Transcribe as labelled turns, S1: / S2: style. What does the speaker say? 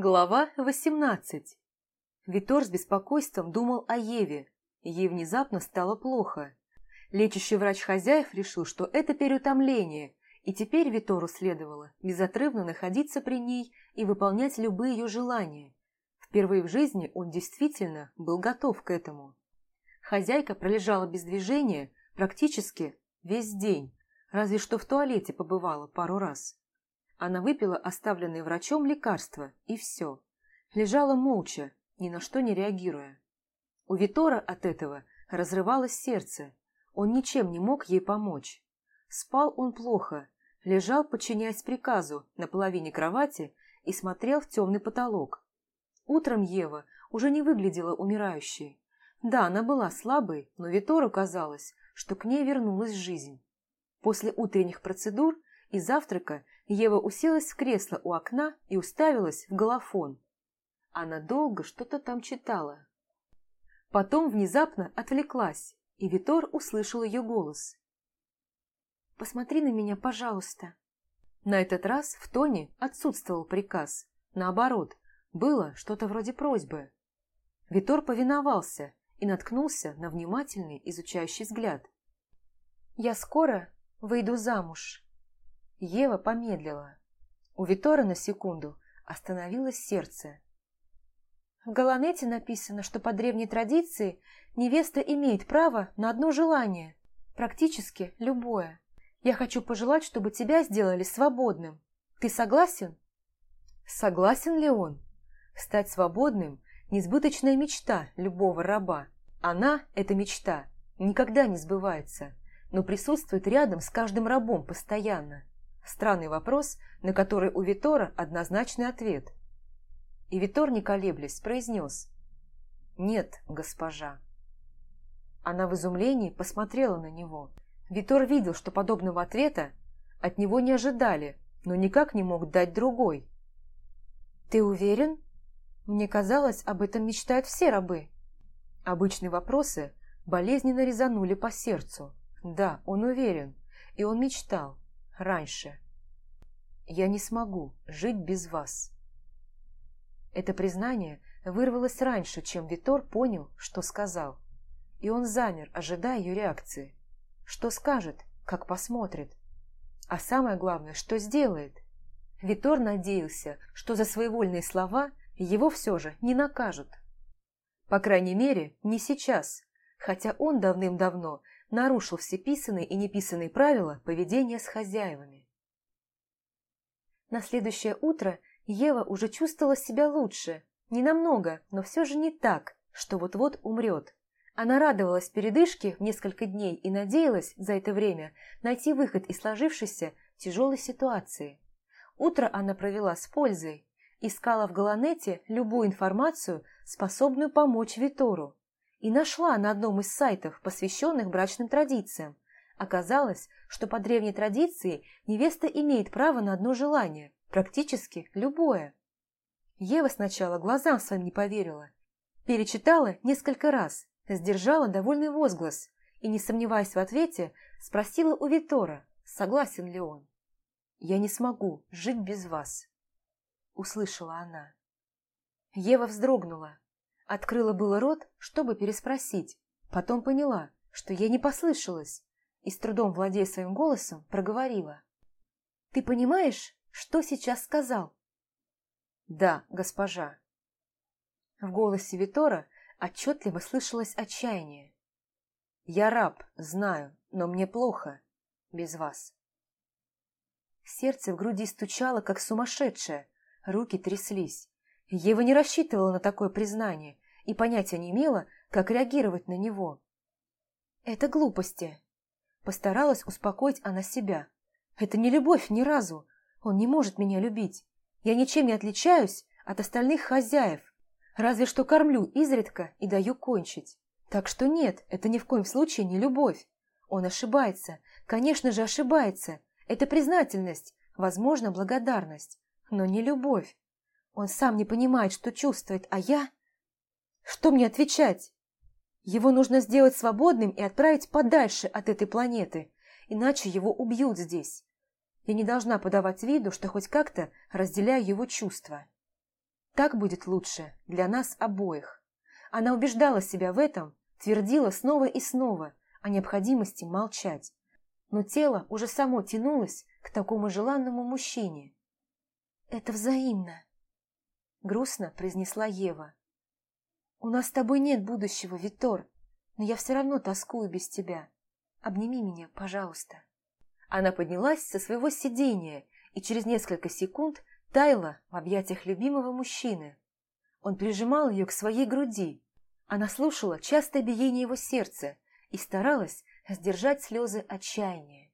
S1: Глава 18 Витор с беспокойством думал о Еве. Ей внезапно стало плохо. Лечащий врач хозяев решил, что это переутомление, и теперь Витору следовало безотрывно находиться при ней и выполнять любые ее желания. Впервые в жизни он действительно был готов к этому. Хозяйка пролежала без движения практически весь день, разве что в туалете побывала пару раз. Она выпила оставленные врачом лекарства, и все. Лежала молча, ни на что не реагируя. У Витора от этого разрывалось сердце. Он ничем не мог ей помочь. Спал он плохо, лежал, подчиняясь приказу, на половине кровати и смотрел в темный потолок. Утром Ева уже не выглядела умирающей. Да, она была слабой, но Витору казалось, что к ней вернулась жизнь. После утренних процедур и завтрака Ева уселась в кресло у окна и уставилась в голофон. Она долго что-то там читала. Потом внезапно отвлеклась, и Витор услышал ее голос. «Посмотри на меня, пожалуйста». На этот раз в тоне отсутствовал приказ. Наоборот, было что-то вроде просьбы. Витор повиновался и наткнулся на внимательный изучающий взгляд. «Я скоро выйду замуж». Ева помедлила. У Витора на секунду остановилось сердце. В Галанете написано, что по древней традиции невеста имеет право на одно желание, практически любое. Я хочу пожелать, чтобы тебя сделали свободным. Ты согласен? Согласен ли он? Стать свободным – несбыточная мечта любого раба. Она, эта мечта, никогда не сбывается, но присутствует рядом с каждым рабом постоянно. Странный вопрос, на который у Витора однозначный ответ. И Витор, не колеблясь, произнес «Нет, госпожа». Она в изумлении посмотрела на него. Витор видел, что подобного ответа от него не ожидали, но никак не мог дать другой. «Ты уверен? Мне казалось, об этом мечтают все рабы». Обычные вопросы болезненно резанули по сердцу. Да, он уверен, и он мечтал раньше. Я не смогу жить без вас. Это признание вырвалось раньше, чем Витор понял, что сказал. И он замер, ожидая ее реакции. Что скажет, как посмотрит. А самое главное, что сделает. Витор надеялся, что за своевольные слова его все же не накажут. По крайней мере, не сейчас, хотя он давным-давно нарушил все писанные и неписанные правила поведения с хозяевами. На следующее утро Ева уже чувствовала себя лучше, не намного, но все же не так, что вот-вот умрет. Она радовалась передышке в несколько дней и надеялась за это время найти выход из сложившейся тяжелой ситуации. Утро она провела с пользой, искала в Галанете любую информацию, способную помочь Витору и нашла на одном из сайтов, посвященных брачным традициям. Оказалось, что по древней традиции невеста имеет право на одно желание, практически любое. Ева сначала глазам своим не поверила. Перечитала несколько раз, сдержала довольный возглас и, не сомневаясь в ответе, спросила у Витора, согласен ли он. «Я не смогу жить без вас», — услышала она. Ева вздрогнула. Открыла было рот, чтобы переспросить, потом поняла, что ей не послышалось, и с трудом владея своим голосом, проговорила. «Ты понимаешь, что сейчас сказал?» «Да, госпожа». В голосе Витора отчетливо слышалось отчаяние. «Я раб, знаю, но мне плохо без вас». Сердце в груди стучало, как сумасшедшее, руки тряслись. Ева не рассчитывала на такое признание и понятия не имела, как реагировать на него. «Это глупости», – постаралась успокоить она себя. «Это не любовь ни разу. Он не может меня любить. Я ничем не отличаюсь от остальных хозяев, разве что кормлю изредка и даю кончить. Так что нет, это ни в коем случае не любовь. Он ошибается, конечно же ошибается. Это признательность, возможно, благодарность, но не любовь. Он сам не понимает, что чувствует, а я... Что мне отвечать? Его нужно сделать свободным и отправить подальше от этой планеты, иначе его убьют здесь. Я не должна подавать виду, что хоть как-то разделяю его чувства. Так будет лучше для нас обоих. Она убеждала себя в этом, твердила снова и снова о необходимости молчать. Но тело уже само тянулось к такому желанному мужчине. «Это взаимно», — грустно произнесла Ева. «У нас с тобой нет будущего, Витор, но я все равно тоскую без тебя. Обними меня, пожалуйста». Она поднялась со своего сидения и через несколько секунд таяла в объятиях любимого мужчины. Он прижимал ее к своей груди. Она слушала частое биение его сердца и старалась сдержать слезы отчаяния.